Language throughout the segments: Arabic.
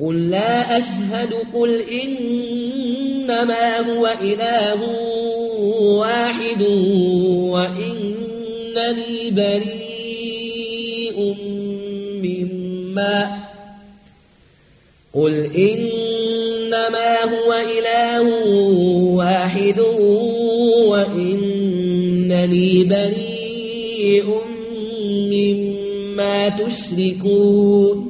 قل لا أشهد قل إنما هو إله واحد وإنني بريء مما قل إنما هو إله واحد وإنني بريء مما تشركون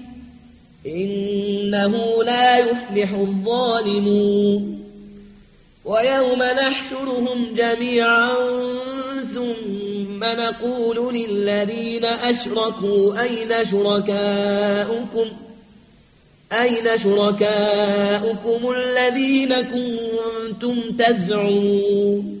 إنه لا يفلح الظالمون. ويوم نحشرهم جميعا ثم نقول للذين أشركوا أين شركاؤكم؟ أين شركاؤكم الذين كنتم تزعمون؟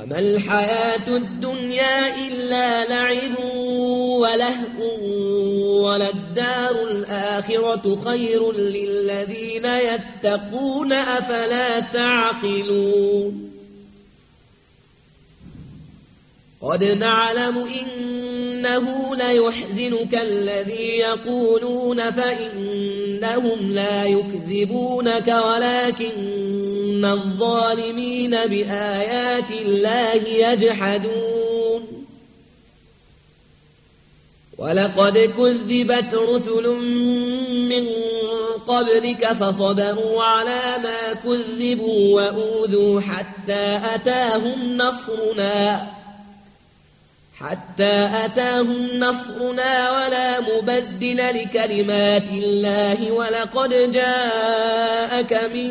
وما الحياة الدنيا إلا لعب ولهء وللدار الآخرة خير للذين يتقون أفلا تعقلون قد نعلم إنه ليحزنك الذي يقولون فإنهم لا يكذبونك ولكن إن الظالمين بآيات الله يجحدون ولقد كذبت رسل من قبلك فصبروا على ما كذبوا وأوذوا حتى أتاهم نصرنا حتى أتاهم نصرنا ولا مبدل لكلمات الله ولقد جاءك من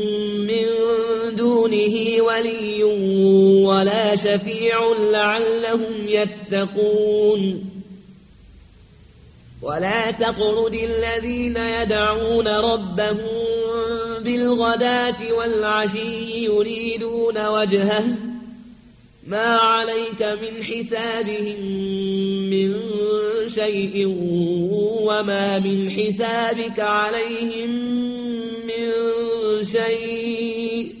دونه ولي ولا شفيع لعلهم يتقون. ولا تقرد الذين يدعون ربهم بالغداة والعشي يريدون وجهه. ما عليك من حسابهم من شيء وما من حسابك عليهم من شيء.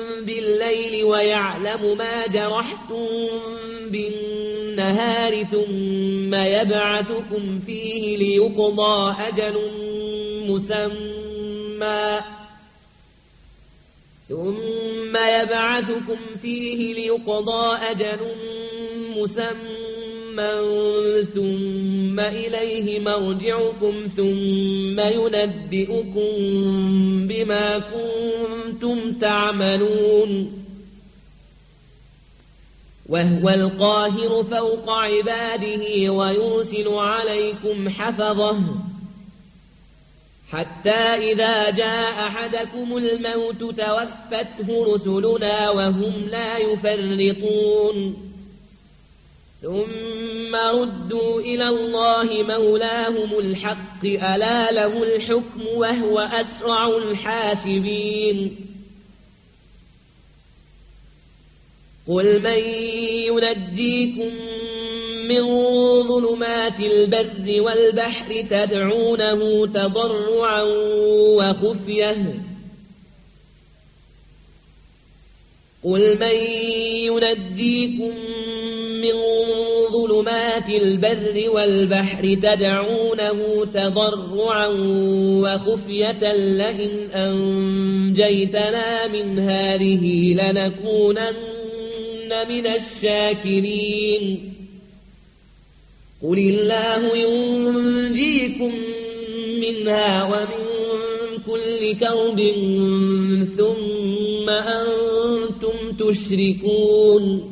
بالليل ويعلم ما جرحتم بالنهار ثم يبعثكم فيه ليقضى أجل مسمى. ثم يبعثكم فيه ليقضى أجل مسمى. ثم إليه مرجعكم ثم ينبئكم بما كنتم تعملون وهو القاهر فوق عباده ويرسل عليكم حفظه حتى إذا جاء أحدكم الموت توفته رسلنا وهم لا يفرطون ثم ردوا إلى الله مولاهم الحق ألا له الحكم وهو أسرع الحاسبين. قل من ينجيكم من ظلمات البر والبحر تدعونه تضرعا وخفية. قل من ينجيكم من ظلمات البر والبحر تدعونه تضرعا وخفية لئن أنجيتنا من هذه لنكونن من الشاكرين. قل الله ينجيكم منها ومن كل كرب ثم أنتم تشركون.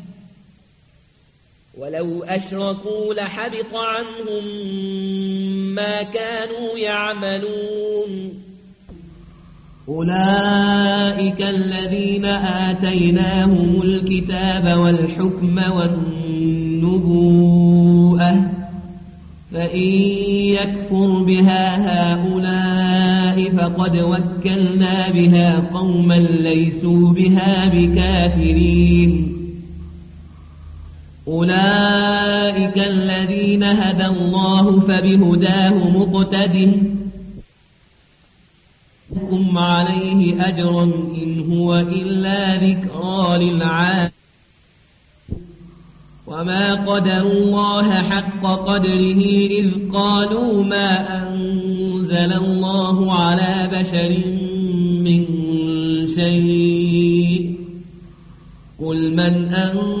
ولو أشركوا لحبط عنهم ما كانوا يعملون. أولئك الذين آتيناهم الكتاب والحكم والنبوءة فإن يكفر بها هؤلاء فقد وكلنا بها قوما ليسوا بها بكافرين. أولئك الذين هدى الله فبهداه مقتده لكم عليه أجرا إن هو إلا ذكرى للعالم وما قدر الله حق قدره إذ قالوا ما أنزل الله على بشر من شيء. قل من أنزل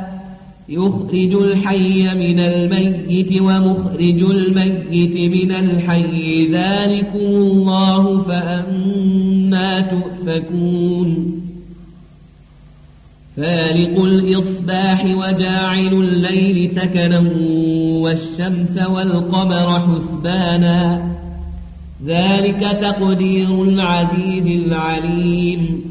يخرج الحي من الميت ومخرج الميت من الحي. ذلكم الله فأنا تؤفكون. فالق الإصباح وجاعل الليل سكنا والشمس والقمر حسبانا. ذلك تقدير العزيز العليم.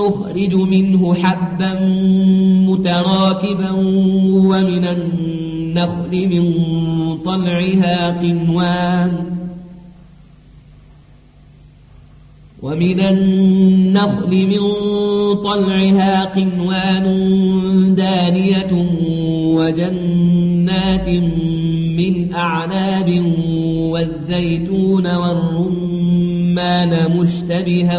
نخرج منه حبا متراكبا ومن النخل من طلعها قنوان ومن النخل من طلعها قنوان دانية وجنات من أعناب والزيتون والرمان مشتبها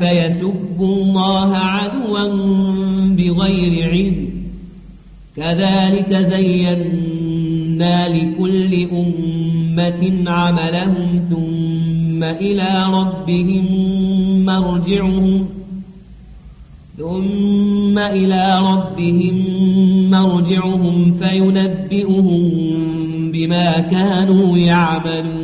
فيسبوا الله عدوا بغير علم. كذلك زينا لكل أمة عملهم ثم إلى ربهم مرجعهم. ثم إلى ربهم مرجعهم فينبئهم بما كانوا يعملون.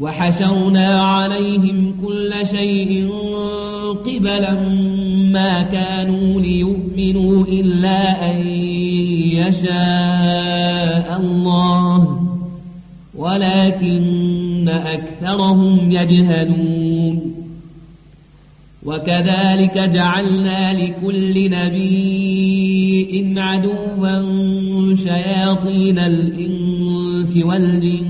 وحشرنا عليهم كل شيء قبلا ما كانوا ليؤمنوا إلا أن يشاء الله. ولكن أكثرهم يجهلون. وكذلك جعلنا لكل نبي عدوا شياطين الإنس والجن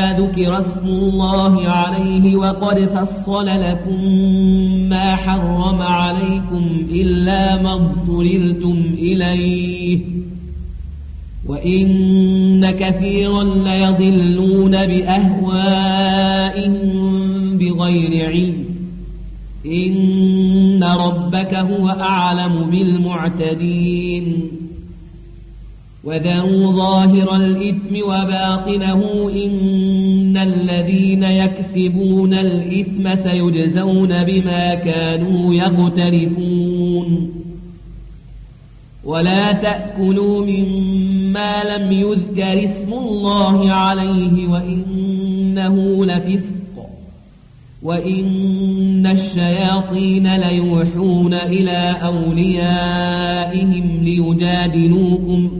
ذكر اسم الله عليه وقد فصل لكم ما حرم عليكم إلا ما اضطررتم إليه. وإن كثيرا ليضلون بأهوائهم بغير علم. إن ربك هو أعلم بالمعتدين. وذروا ظاهر الإثم وباطنه إن الذين يكسبون الإثم سيجزون بما كانوا يغترفون ولا تأكلوا مما لم يذكر اسم الله عليه وإنه لفسق وإن الشياطين ليوحون إلى أوليائهم ليجادلوكم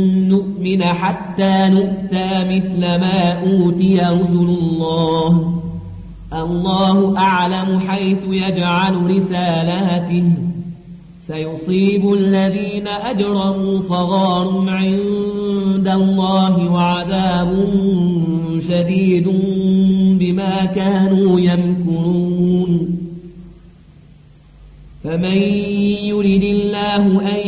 نؤمن حتى نؤتى مثل ما أوتي رسل الله. الله أعلم حيث يجعل رسالاته. سيصيب الذين أجرموا صغار عند الله وعذاب شديد بما كانوا يمكرون. فمن يرد الله أن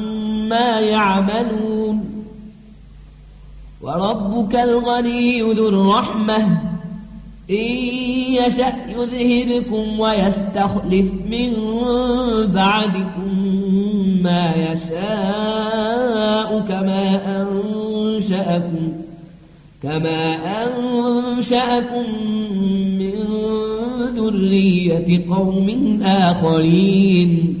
يعملون. وربك الغني ذو الرحمة. إن يشأ يذهبكم ويستخلف من بعدكم ما يشاء كما أنشأكم كما أنشأكم من ذرية قوم آخرين.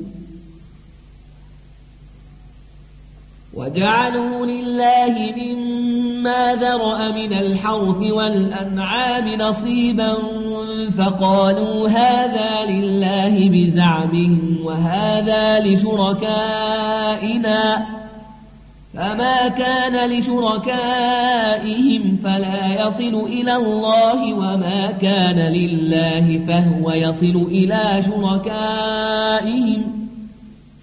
وجعلوا لله مما ذرأ من الحرث والأنعام نصيبا فقالوا هذا لله بزعمهم وهذا لشركائنا فما كان لشركائهم فلا يصل إلى الله وما كان لله فهو يصل إلى شركائهم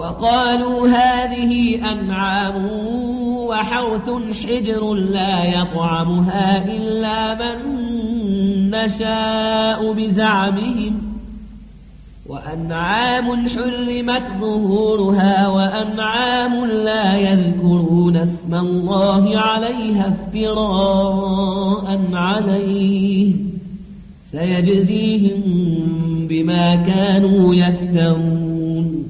وقالوا هذه أنعام وحوث حجر لا يطعمها إلا من نشاء بزعمهم وأنعام حرمت ظهورها وأنعام لا يذكرون اسم الله عليها افتراء عليه سيجزيهم بما كانوا يفترون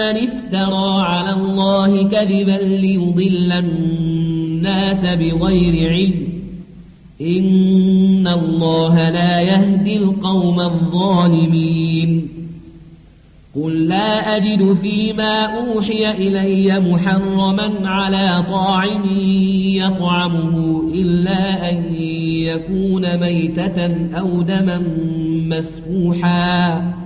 افترى على الله كذبا ليضل الناس بغير علم إن الله لا يهدي القوم الظالمين قل لا أجد فيما أوحي إلي محرما على طاعم يطعمه إلا أن يكون ميتة أو دما مسفوحا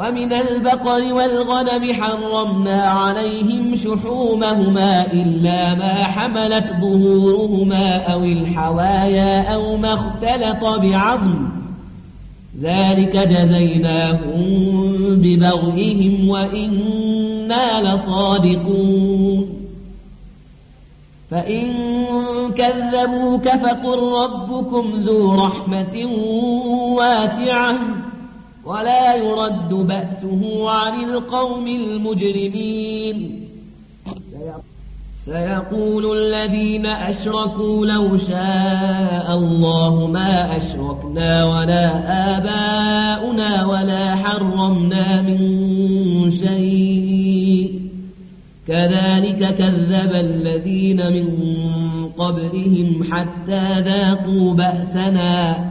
ومن البقر والغنم حرمنا عليهم شحومهما إلا ما حملت ظهورهما أو الحوايا أو ما اختلط بعظم. ذلك جزيناهم ببغيهم وإنا لصادقون. فإن كذبوك فقل ربكم ذو رحمة واسعة. ولا يرد بأسه عن القوم المجرمين. سيقول الذين أشركوا لو شاء الله ما أشركنا ولا آباؤنا ولا حرمنا من شيء. كذلك كذب الذين من قبلهم حتى ذاقوا بأسنا.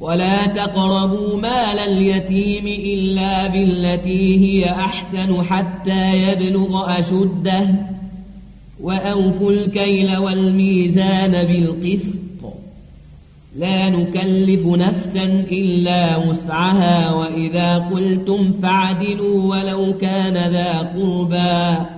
ولا تقربوا مال اليتيم إلا بالتي هي أحسن حتى يبلغ أشده وأوفوا الكيل والميزان بالقسط. لا نكلف نفسا إلا وسعها وإذا قلتم فاعدلوا ولو كان ذا قربى.